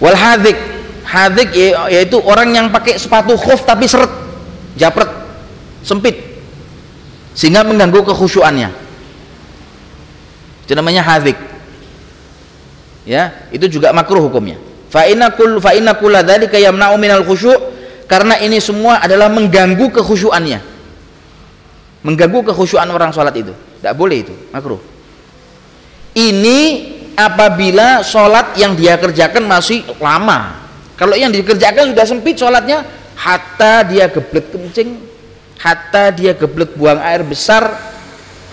Wal hadik hadik ya, yaitu orang yang pakai sepatu khuf tapi seret japret sempit sehingga mengganggu kekhusyuannya. Itu namanya hadik ya itu juga makruh hukumnya. Fa inna kull fa inna dzalika yamna'u minal khusyu' karena ini semua adalah mengganggu kekhusyuannya mengganggu kekhusyuan orang sholat itu. Tidak boleh itu makruh. Ini apabila sholat yang dia kerjakan masih lama. Kalau yang dikerjakan sudah sempit sholatnya hatta dia geblet kencing hatta dia geblet buang air besar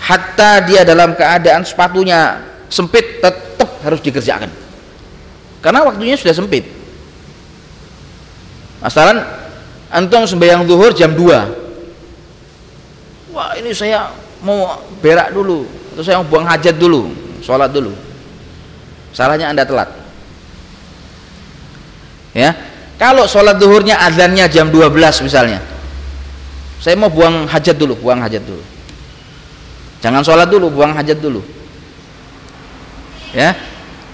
hatta dia dalam keadaan sepatunya sempit tetap harus dikerjakan. Karena waktunya sudah sempit. Masalah antum sembahyang zuhur jam 2 wah ini saya mau berak dulu. Atau saya mau buang hajat dulu sholat dulu. Salahnya anda telat. Ya kalau sholat zuhurnya azannya jam 12 misalnya saya mau buang hajat dulu buang hajat dulu. Jangan sholat dulu buang hajat dulu. Ya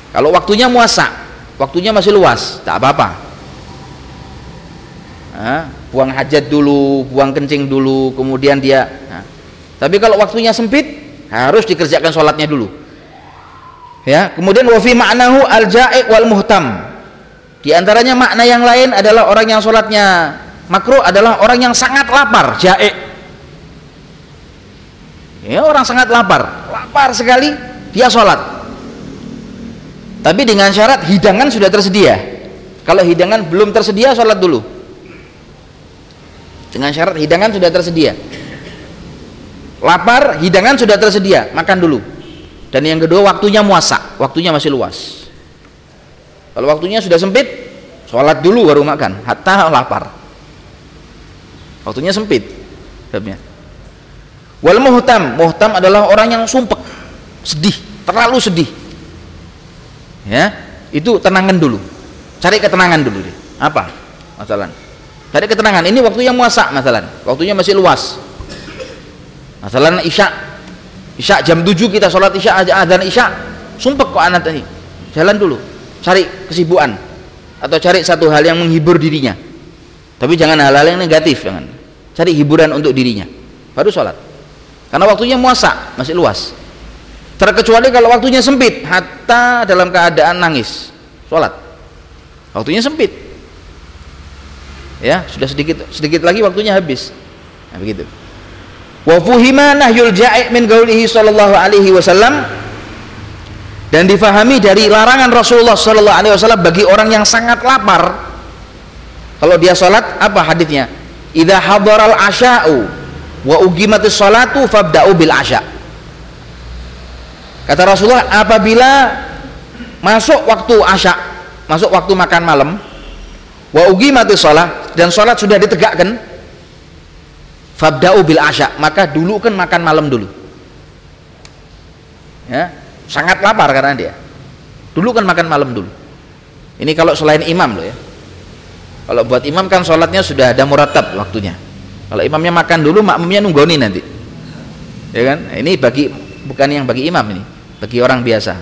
kalau waktunya muasa waktunya masih luas tak apa-apa. Nah, buang hajat dulu buang kencing dulu kemudian dia nah. tapi kalau waktunya sempit harus dikerjakan sholatnya dulu. Ya kemudian wafi maknahu al ja'i wal muhtam di antaranya makna yang lain adalah orang yang sholatnya makruh adalah orang yang sangat lapar ja'i. Ya orang sangat lapar lapar sekali dia sholat. Tapi dengan syarat hidangan sudah tersedia. Kalau hidangan belum tersedia sholat dulu dengan syarat hidangan sudah tersedia. Lapar hidangan sudah tersedia. Makan dulu. Dan yang kedua waktunya muasa. Waktunya masih luas. Kalau waktunya sudah sempit sholat dulu baru makan. Hatta lapar. Waktunya sempit sebabnya wal muhtam. Muhtam adalah orang yang sumpek sedih terlalu sedih. Ya itu tenangan dulu. Cari ketenangan dulu deh. Apa masalah cari ketenangan. Ini waktu yang muasa masalah waktunya masih luas. Masalah isya. Isya jam 7 kita sholat isya adzan isya. Sumpah kok anak tadi jalan dulu. Cari kesibukan. Atau cari satu hal yang menghibur dirinya. Tapi jangan hal-hal yang negatif jangan. Cari hiburan untuk dirinya. Baru sholat. Karena waktunya muasa masih luas. Terkecuali kalau waktunya sempit. Hatta dalam keadaan nangis. Sholat. Waktunya sempit ya sudah sedikit sedikit lagi waktunya habis. Nah begitu. Wa fuhima nahyul ja'i min gaulihi sallallahu alaihi wasallam. Dan difahami dari larangan Rasulullah sallallahu alaihi wasallam bagi orang yang sangat lapar. Kalau dia sholat apa hadisnya? Idza hadaral asya'u wa ugimatis salatu fabda'u bil asya' Kata Rasulullah, apabila masuk waktu asya, masuk waktu makan malam, wa ugi mati sholat dan sholat sudah ditegakkan, fabda'u bil asya, maka dulu kan makan malam dulu. Ya, sangat lapar karena dia. Dulu kan makan malam dulu. Ini kalau selain imam loh ya. Kalau buat imam kan sholatnya sudah ada muratab waktunya. Kalau imamnya makan dulu, makmumnya nunggoni nanti. Ya kan? Ini bagi bukan yang bagi imam ini bagi orang biasa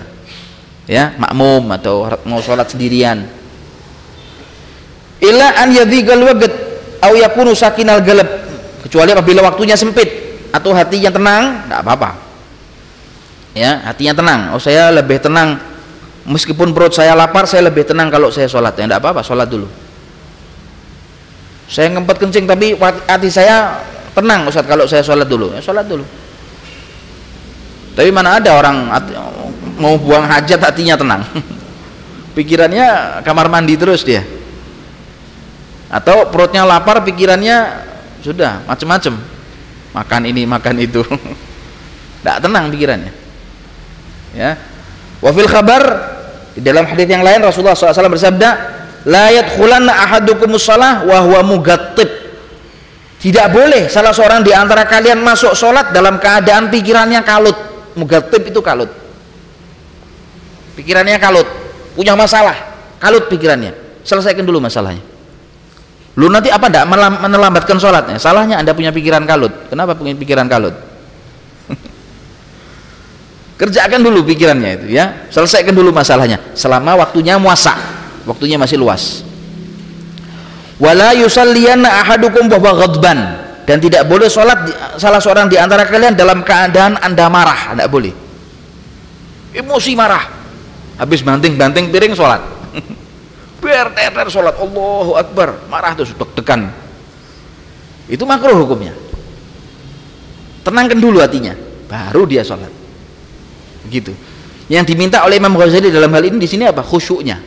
ya makmum atau mau sholat sendirian ila an yadhigal waqt au yakunu sakinal galab kecuali apabila waktunya sempit atau hatinya tenang tidak apa-apa. Ya hatinya tenang. Oh saya lebih tenang. Meskipun perut saya lapar saya lebih tenang kalau saya sholat. Ya tidak apa-apa sholat dulu. Saya ngempet kencing tapi hati saya tenang Ustaz kalau saya sholat dulu. Ya sholat dulu. Tapi mana ada orang mau buang hajat hatinya tenang. [LAUGHS] Pikirannya kamar mandi terus dia atau perutnya lapar pikirannya sudah macam-macam makan ini makan itu. [LAUGHS] Tidak tenang pikirannya. Ya. Wafil kabar di dalam hadis yang lain Rasulullah SAW bersabda la yadkhulanna ahadukumus salah wa huwa tidak boleh salah seorang di antara kalian masuk sholat dalam keadaan pikirannya kalut. Mugattib itu kalut. Pikirannya kalut. Punya masalah. Kalut pikirannya. Selesaikan dulu masalahnya lu nanti apa enggak menelambatkan sholatnya? Salahnya anda punya pikiran kalut. Kenapa punya pikiran kalut? [LAUGHS] Kerjakan dulu pikirannya itu ya. Selesaikan dulu masalahnya. Selama waktunya muasa. Waktunya masih luas. Wala yusalliyanna ahadukum bahwa ghadban. Dan tidak boleh sholat salah seorang di antara kalian dalam keadaan anda marah. Tidak boleh. Emosi marah. Habis banting-banting piring sholat [LAUGHS] biar teter sholat. Allahu Akbar. Marah tuh deg-degan. Itu makruh hukumnya. Tenangkan dulu hatinya baru dia sholat. Begitu yang diminta oleh Imam Ghazali dalam hal ini di sini apa? Khusyuknya.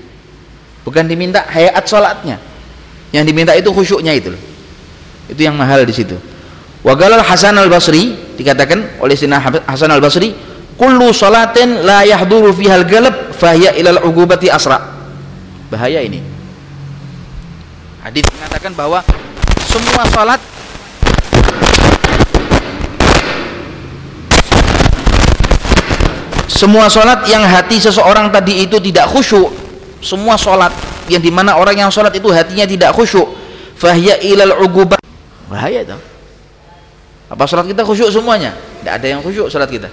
Bukan diminta hayat sholatnya. Yang diminta itu khusyuknya itu loh. Itu yang mahal di situ. Wagalal Hasan al Basri dikatakan oleh Sina Hasan al Basri kullu salatin la yahduru fihal galab fahiya ilal ugubati asra bahaya ini. Hadis mengatakan bahwa semua salat semua salat yang hati seseorang tadi itu tidak khusyuk. Semua salat yang di mana orang yang salat itu hatinya tidak khusyuk. Fahiya ilal ugubat bahaya itu. Apa salat kita khusyuk semuanya? Tidak ada yang khusyuk salat kita.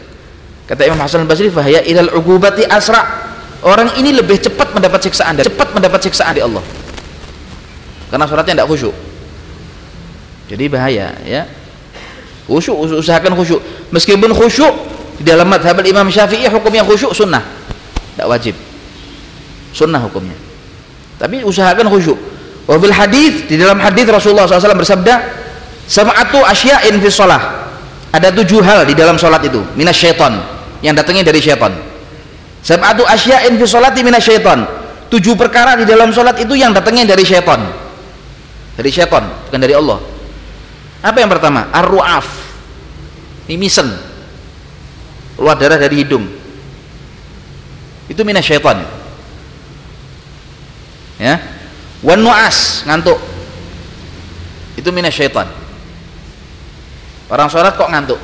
Kata Imam Hasan al-Basri fahaya ilal ugubati asra orang ini lebih cepat mendapat siksaan cepat mendapat siksaan di Allah. Karena sholatnya tidak khusyuk. Jadi bahaya ya. Khusyuk usahakan khusyuk. Meskipun khusyuk di dalam madhab Imam Syafi'i hukumnya khusyuk sunnah. Tidak wajib. Sunnah hukumnya. Tapi usahakan khusyuk. Wabil hadis di dalam hadis Rasulullah SAW bersabda sama'atu asya'in fi sholah ada tujuh hal di dalam sholat itu. Minas syaitan. Yang datangnya dari syaitan sab'atu asya'in fi sholati syaitan tujuh perkara di dalam sholat itu yang datangnya dari syaitan. Dari syaitan bukan dari Allah. Apa yang pertama? Ar-ru'af. Mimisen keluar darah dari hidung. Itu syaitan ya? Wan nu'as ngantuk. Itu syaitan orang sholat kok ngantuk?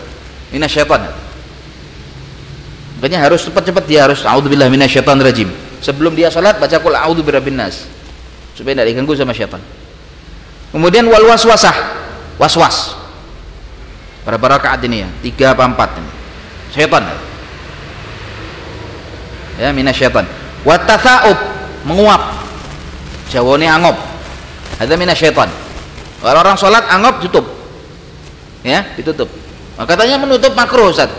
Syaitan makanya harus cepat-cepat dia harus a'udzubillah rajim sebelum dia salat baca qul a'udzu birabbin supaya tidak diganggu sama syaitan. Kemudian wal waswasah. Waswas. Pada rakaat ini ya? Tiga apa empat ini? Syaitan. Ya minasyaitan. Wa tatha'ub. Menguap. Jawane angop ada minasyaitan. Kalau orang sholat angop tutup. Ya ditutup. Katanya menutup makruh Ustaz.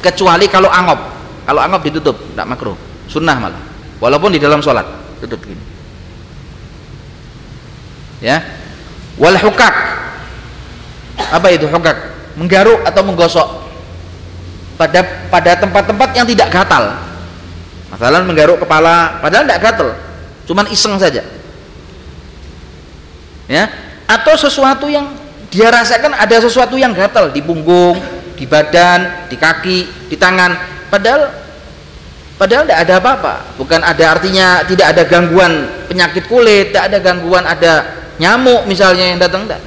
Kecuali kalau angop kalau anggap ditutup tidak makruh. Sunnah malah. Walaupun di dalam sholat tutup gini. Ya. Wal hukak. Apa itu hukak? Menggaruk atau menggosok? Pada pada tempat-tempat yang tidak gatal. Masalah menggaruk kepala padahal tidak gatal. Cuman iseng saja. Ya. Atau sesuatu yang dia rasakan ada sesuatu yang gatal di punggung di badan di kaki di tangan padahal padahal tidak ada apa-apa. Bukan ada artinya tidak ada gangguan penyakit kulit tidak ada gangguan ada nyamuk misalnya yang datang tidak.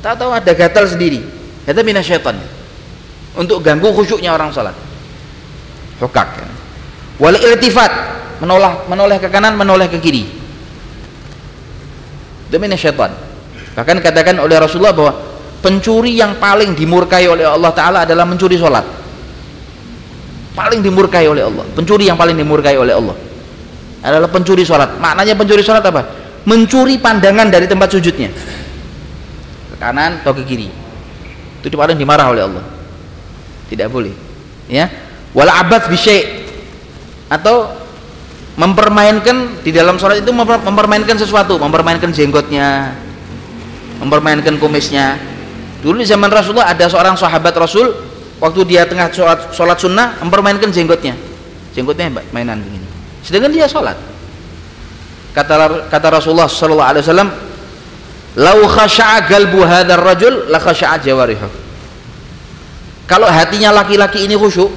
Tahu-tahu ada gatal sendiri. Itu syaitan. Untuk ganggu khusyuknya orang salat. Hukak ya. wal iltifat menoleh menoleh ke kanan menoleh ke kiri. Itu syaitan. Bahkan katakan oleh Rasulullah bahwa pencuri yang paling dimurkai oleh Allah Ta'ala adalah mencuri sholat paling dimurkai oleh Allah. Pencuri yang paling dimurkai oleh Allah. Adalah pencuri sholat. Maknanya pencuri sholat apa? Mencuri pandangan dari tempat sujudnya. Kanan atau ke kiri. Itu paling dimarah oleh Allah. Tidak boleh. Ya? Wala abad bisyai atau mempermainkan di dalam sholat itu mempermainkan sesuatu. Mempermainkan jenggotnya. Mempermainkan kumisnya. Dulu zaman Rasulullah ada seorang sahabat Rasul waktu dia tengah sholat, sholat sunnah mempermainkan jenggotnya. Jenggotnya mainan begini. Sedangkan dia sholat. Kata kata Rasulullah sallallahu alaihi wasallam lau khasha'a galbu hadzal rajul la khasha'a kalau hatinya laki-laki ini khusyuk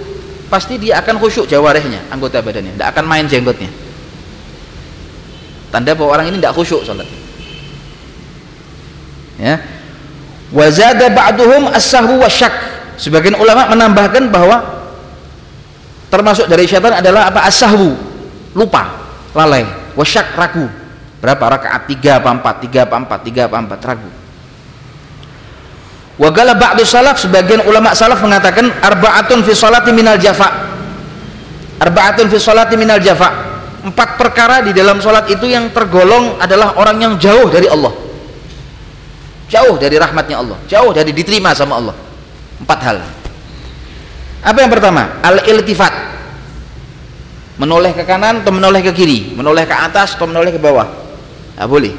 pasti dia akan khusyuk jawarihnya anggota badannya. Tidak akan main jenggotnya. Tanda bahwa orang ini tidak khusyuk salat ya. Wazada ba'duhum as-sahwu sebagian ulama menambahkan bahwa termasuk dari syaitan adalah apa? As-sahwu. Lupa. Lalai. Wasyak ragu. Berapa? Rakaat tiga apa empat? Tiga apa empat? Tiga apa empat? Ragu. Wagala ba'du salaf sebagian ulama salaf mengatakan arba'atun fi salati minal jafa. Arba'atun fi salati minal jafa. Empat perkara di dalam salat itu yang tergolong adalah orang yang jauh dari Allah. Jauh dari rahmatnya Allah, jauh dari diterima sama Allah. Empat hal. Apa yang pertama? Al-iltifat. Menoleh ke kanan atau menoleh ke kiri, menoleh ke atas atau menoleh ke bawah. Tidak boleh.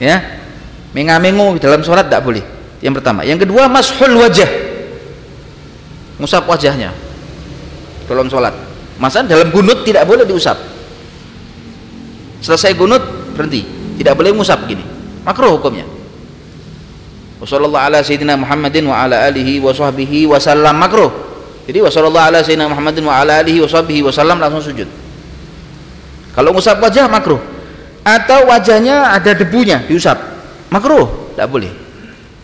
Ya, mengamemu dalam sholat tidak boleh. Yang pertama. Yang kedua mashul wajah. Ngusap wajahnya. Dalam sholat. Masa dalam gunut tidak boleh diusap. Selesai gunut berhenti. Tidak boleh ngusap gini makruh hukumnya Wassalamualaikum ala sayyidina Muhammadin wa ala alihi wa sahbihi wa sallam makruh. Jadi wassalamualaikum ala sayyidina Muhammadin wa ala alihi wa sahbihi wa sallam langsung sujud. Kalau ngusap wajah makruh. Atau wajahnya ada debunya diusap. Makruh tidak boleh.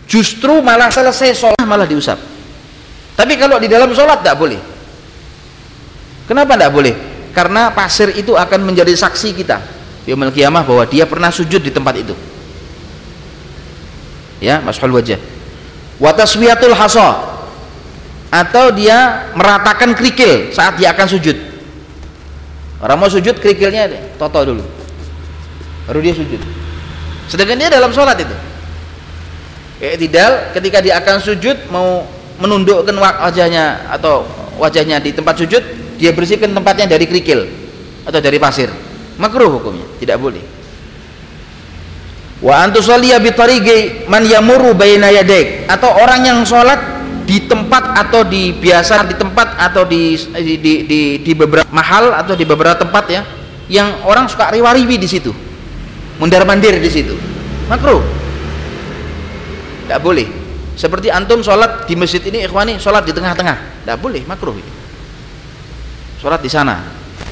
Justru malah selesai sholat malah diusap. Tapi kalau di dalam sholat tidak boleh. Kenapa tidak boleh? Karena pasir itu akan menjadi saksi kita. Di kiamah bahwa dia pernah sujud di tempat itu ya mashul wajah. Wataswiyatul hasa. Atau dia meratakan kerikil saat dia akan sujud. Orang mau sujud kerikilnya toto dulu. Baru dia sujud. Sedangkan dia dalam sholat itu. Tidak ketika dia akan sujud mau menundukkan wajahnya atau wajahnya di tempat sujud dia bersihkan tempatnya dari kerikil atau dari pasir. Makruh hukumnya tidak boleh wa antusalliya bi man yamuru baina yadaik atau orang yang sholat di tempat atau di biasa di tempat atau di di, di, di, di beberapa mahal atau di beberapa tempat ya yang orang suka riwariwi di situ. Mundar mandir di situ. Makruh. Tidak boleh. Seperti antum sholat di masjid ini ikhwani sholat di tengah-tengah. Tidak boleh ini sholat di sana.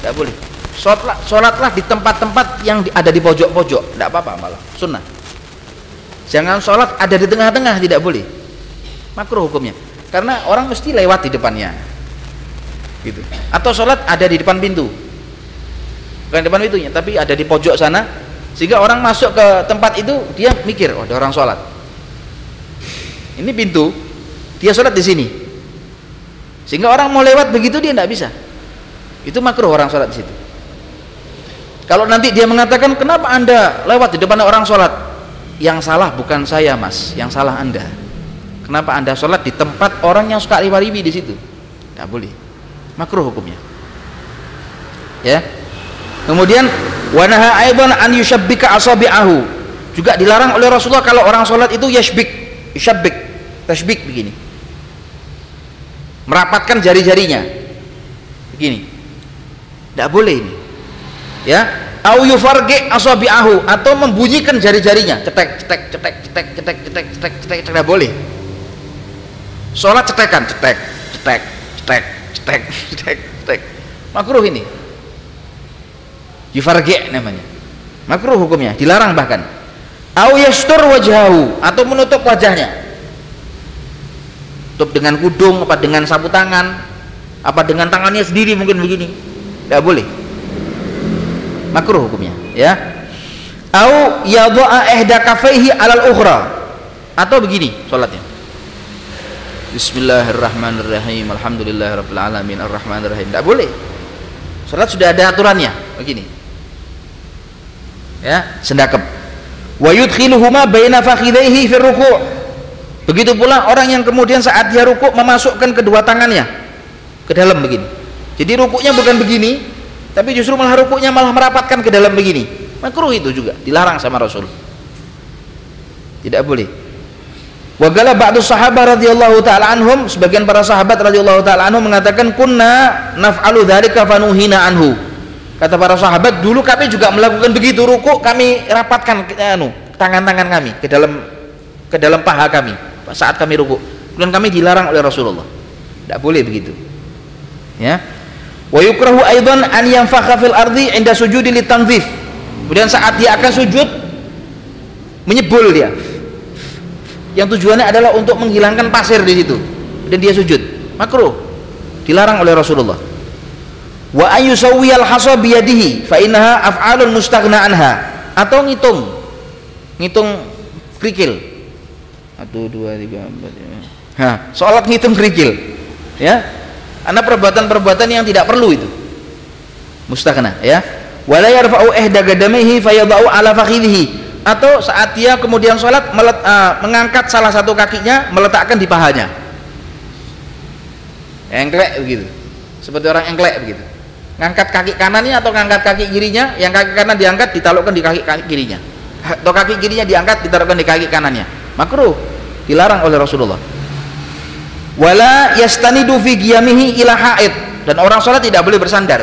Tidak boleh sholatlah, sholatlah di tempat-tempat yang ada di pojok-pojok. Tidak apa-apa malah sunnah. Jangan sholat ada di tengah-tengah tidak boleh. Makruh hukumnya. Karena orang mesti lewat di depannya. Gitu. Atau sholat ada di depan pintu. Bukan depan pintunya tapi ada di pojok sana. Sehingga orang masuk ke tempat itu dia mikir oh ada orang sholat. Ini pintu dia sholat di sini. Sehingga orang mau lewat begitu dia tidak bisa. Itu makruh orang sholat di situ kalau nanti dia mengatakan kenapa anda lewat di depan orang sholat? Yang salah bukan saya mas. Yang salah anda. Kenapa anda sholat di tempat orang yang suka riba-ribi di situ? Tidak boleh. Makruh hukumnya. Ya. Kemudian wanaha aidan an yushabbika asabi'ahu. Juga dilarang oleh Rasulullah kalau orang sholat itu yashbik yushabbik tashbik begini. Merapatkan jari-jarinya. Begini. Tidak boleh ini ya au yufargi asabi'ahu atau membunyikan jari-jarinya cetek cetek cetek cetek cetek cetek cetek cetek tidak boleh sholat cetekan cetek cetek cetek cetek cetek cetek makruh ini yufargi namanya makruh hukumnya dilarang bahkan au yastur wajhahu atau menutup wajahnya tutup dengan kudung apa dengan sapu tangan apa dengan tangannya sendiri mungkin begini tidak boleh makruh hukumnya ya. Au yadha'a ihda kafaihi alal ukhra. Atau begini salatnya Bismillahirrahmanirrahim. Alhamdulillahirabbil alamin arrahmanirrahim. Tidak boleh. Salat sudah ada aturannya. Begini. Ya sendakep. Wa yudkhiluhuma baina fakhidaihi fi ruku' begitu pula orang yang kemudian saat dia rukuk memasukkan kedua tangannya ke dalam begini. Jadi rukuknya bukan begini tapi justru malah rukuknya malah merapatkan ke dalam begini makruh itu juga dilarang sama Rasul tidak boleh Wagala ba'du sahabat radhiyallahu taala anhum sebagian para sahabat radhiyallahu taala anhum mengatakan kunna naf'alu dzalika fanuhina anhu. Kata para sahabat dulu kami juga melakukan begitu ruku kami rapatkan anu tangan-tangan kami ke dalam ke dalam paha kami saat kami ruku. Kemudian kami dilarang oleh Rasulullah. Tidak boleh begitu. Ya. Wa yukrahu aidan an yanfakha fil ardi inda sujudi litanzif. Kemudian saat dia akan sujud menyebul dia. Yang tujuannya adalah untuk menghilangkan pasir di situ. Dan dia sujud. Makruh. Dilarang oleh Rasulullah. Wa ayyusawwiyal hasa biyadihi fa innaha af'alun mustaghna anha. Atau ngitung. Ngitung kerikil. Satu dua tiga empat lima. Ha sholat ngitung kerikil. Ya karena perbuatan-perbuatan yang tidak perlu itu. Mustaghna ya. Wala yarfa'u ihda gadamihi fayadau ala fakhidhihi. Atau saat dia kemudian sholat melet, uh, mengangkat salah satu kakinya meletakkan di pahanya. Engklek begitu. Seperti orang engklek begitu. Ngangkat kaki kanannya atau ngangkat kaki kirinya yang kaki kanan diangkat ditaruhkan di kaki, kaki kirinya. Atau kaki kirinya diangkat ditaruhkan di kaki kanannya. Makruh. Dilarang oleh Rasulullah wala yastanidu fi qiyamihi ila haid. Dan orang sholat tidak boleh bersandar.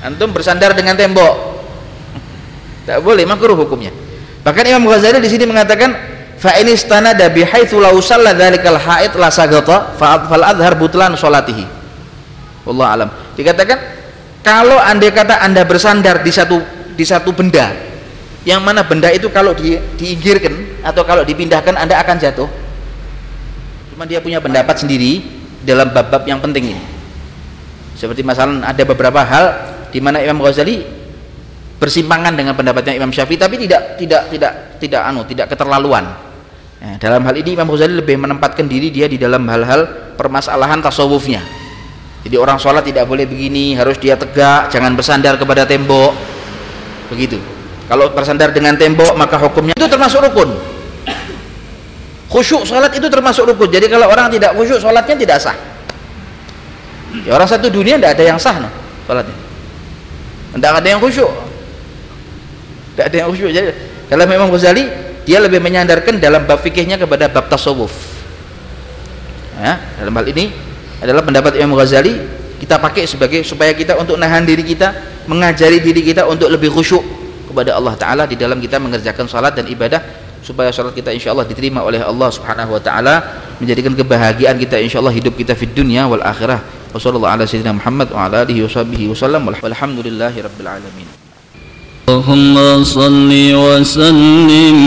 Antum bersandar dengan tembok. [LAUGHS] Tidak boleh makruh hukumnya. Bahkan Imam Ghazali di sini mengatakan fa ini istanada bi haitsu law salla dzalikal haid la sagata fa fal adhar butlan salatihi wallahu alam. Dikatakan kalau andai kata Anda bersandar di satu di satu benda yang mana benda itu kalau di, diinggirkan atau kalau dipindahkan Anda akan jatuh cuma dia punya pendapat sendiri dalam bab-bab yang penting ini. Seperti masalah ada beberapa hal di mana Imam Ghazali bersimpangan dengan pendapatnya Imam Syafi'i tapi tidak tidak tidak tidak anu tidak keterlaluan. Ya, dalam hal ini Imam Ghazali lebih menempatkan diri dia di dalam hal-hal permasalahan tasawufnya. Jadi orang sholat tidak boleh begini harus dia tegak jangan bersandar kepada tembok. Begitu. Kalau bersandar dengan tembok maka hukumnya itu termasuk rukun khusyuk sholat itu termasuk rukun. Jadi kalau orang tidak khusyuk sholatnya tidak sah. Ya orang satu dunia tidak ada yang sah no, sholatnya. Tidak ada yang khusyuk. Tidak ada yang khusyuk. Jadi dalam Imam Ghazali dia lebih menyandarkan dalam bab fikihnya kepada bab tasawuf. Ya, dalam hal ini adalah pendapat Imam Ghazali kita pakai sebagai supaya kita untuk nahan diri kita mengajari diri kita untuk lebih khusyuk kepada Allah Ta'ala di dalam kita mengerjakan salat dan ibadah supaya sholat kita insya Allah diterima oleh Allah subhanahu wa ta'ala menjadikan kebahagiaan kita insya Allah hidup kita fid dunia wal akhirah. Wa sallallahu ala sayyidina Muhammad wa ala alihi wa sahbihi wa sallam. Walhamdulillahi rabbil alamin. Allahumma salli wa sallim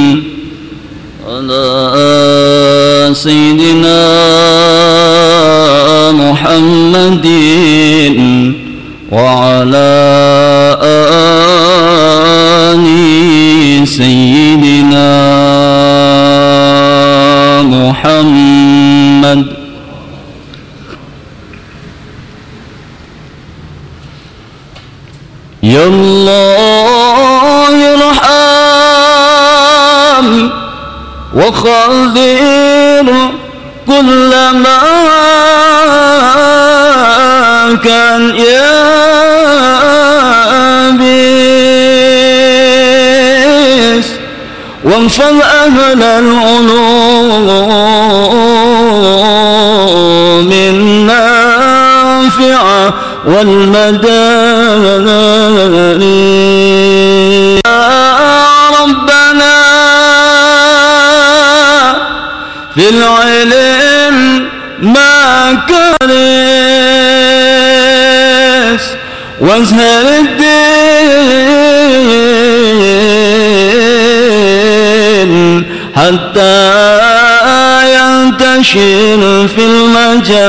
ala sayyidina Muhammadin. وعلى آل سيدنا محمد. يا الله وخذر كل ما كان يابس. وانفض أهل العلوم النافعة والمدارس. في العلم ما كرس وازهر الدين حتى ينتشر في المجالس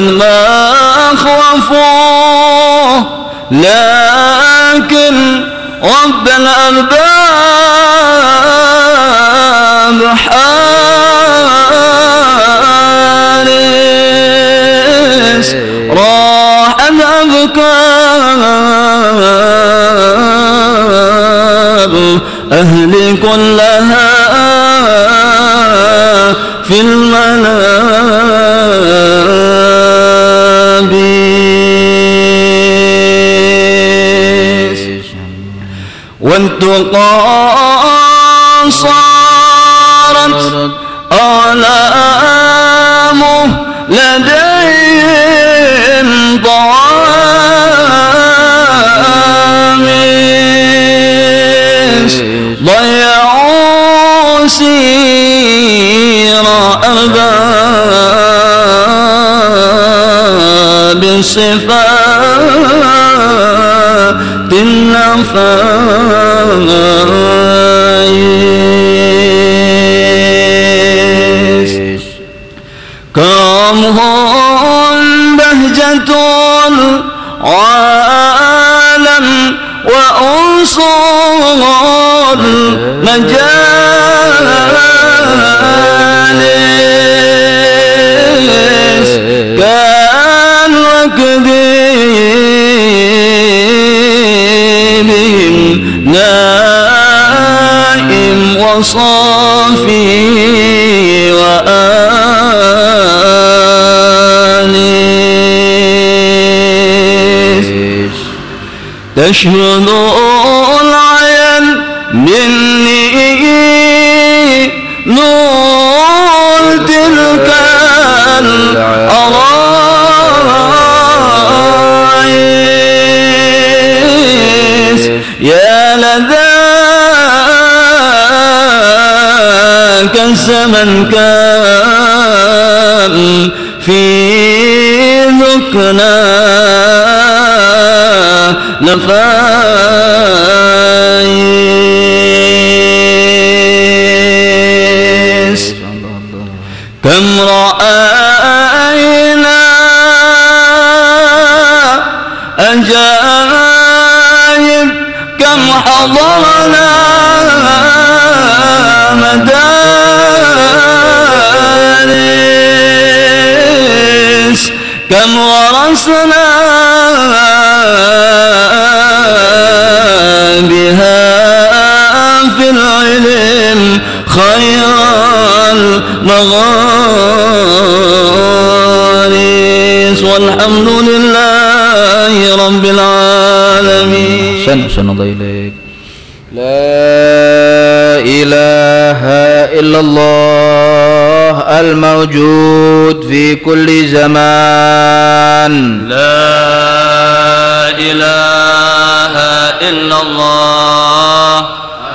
ما خوفوه لكن رب الأرباب حارس. راح الأذكار أهلي كلها. أرباب تشهد العين لله رب العالمين Sen, sen Allah ilaik. لا إله إلا الله الموجود في كل زمان لا إله إلا الله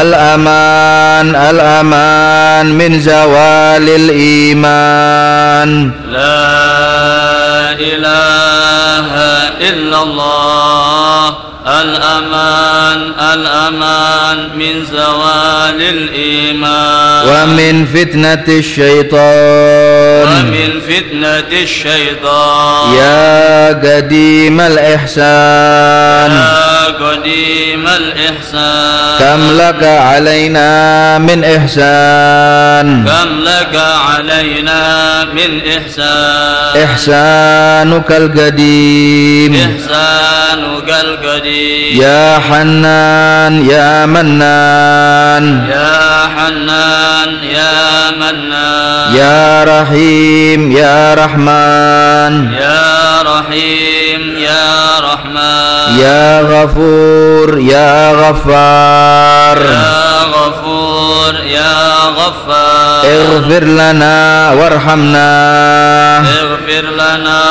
الأمان الأمان من زوال الإيمان. لا إله إلا الله الأمان الأمان من زوال الإيمان. ومن فتنة الشيطان. ومن فتنة الشيطان. يا قديم الإحسان. يا قديم الإحسان. كم لك علينا من إحسان. كم لك علينا من إحسان. ihsanukal qadim ihsanukal gadim. Ya, ya hanan ya mannan. Ya hanan ya mannan. Ya rahim ya rahman. Ya rahim. رحيم يا رحمن. يا غفور يا غفار. يا غفور يا غفار. اغفر لنا وارحمنا. اغفر لنا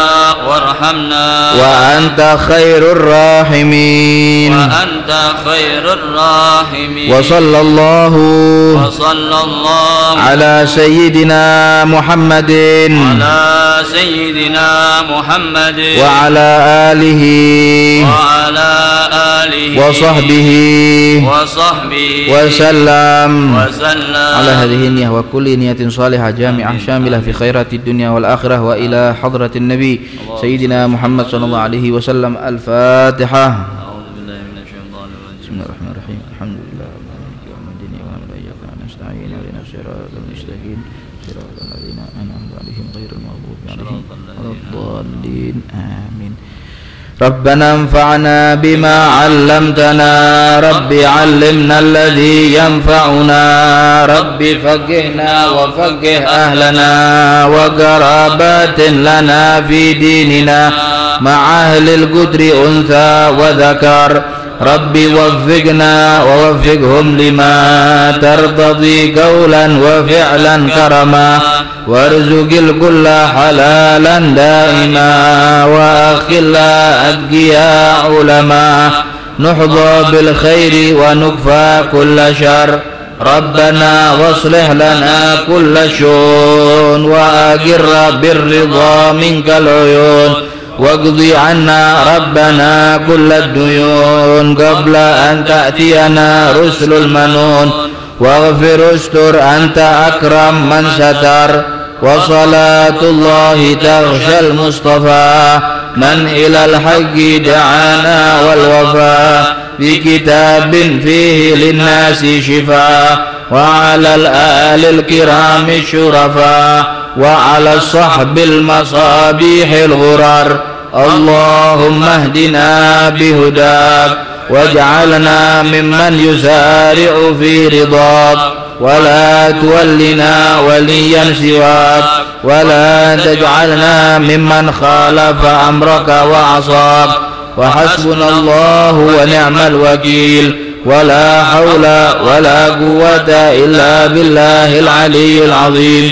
وارحمنا. وأنت خير الراحمين. وأنت خير الراحمين. وصلى الله وصلى الله على سيدنا محمد. على سيدنا محمد. وعلى آله وعلى آله وصحبه وصحبه وسلم وسلم. على هذه النية وكل نية صالحة جامعة شاملة في خيرات الدنيا والآخرة وإلى حضرة النبي سيدنا محمد صلى الله عليه وسلم الفاتحة. أعوذ بالله من الشيطان الرجيم. بسم الله الرحمن الرحيم. الحمد لله رب العالمين. يوم الدين ونعم إياك نستعين اهدنا الصراط المستقيم. صراط الذين أنعمت عليهم غير المغضوب عليهم ولا الضالين. آمين. ربنا انفعنا بما علمتنا. رب علمنا الذي ينفعنا. رب فقهنا وفقه أهلنا. وقرابات لنا في ديننا. مع أهل القدر أنثى وذكر. رب وفقنا ووفقهم لما ترتضي قولا وفعلا كرما. وارزق الكل حلالا دائما. وأخلا أتقياء علما نحظى بالخير ونكفى كل شر. ربنا واصلح لنا كل شؤون. وأقر بالرضا منك العيون. واقض عنا ربنا كل الديون قبل أن تأتينا رسل المنون. واغفر استر أنت أكرم من ستر وصلاة الله تغشى المصطفى. من إلى الحق دعانا والوفاء بكتاب فيه للناس شفاء وعلى الآل الكرام الشرفاء وعلى الصحب المصابيح الغرر. اللهم اهدنا بهداك واجعلنا ممن يسارع في رضاك ولا تولنا وليا سواك ولا تجعلنا ممن خالف أمرك وعصاك وحسبنا الله ونعم الوكيل ولا حول ولا قوة إلا بالله العلي العظيم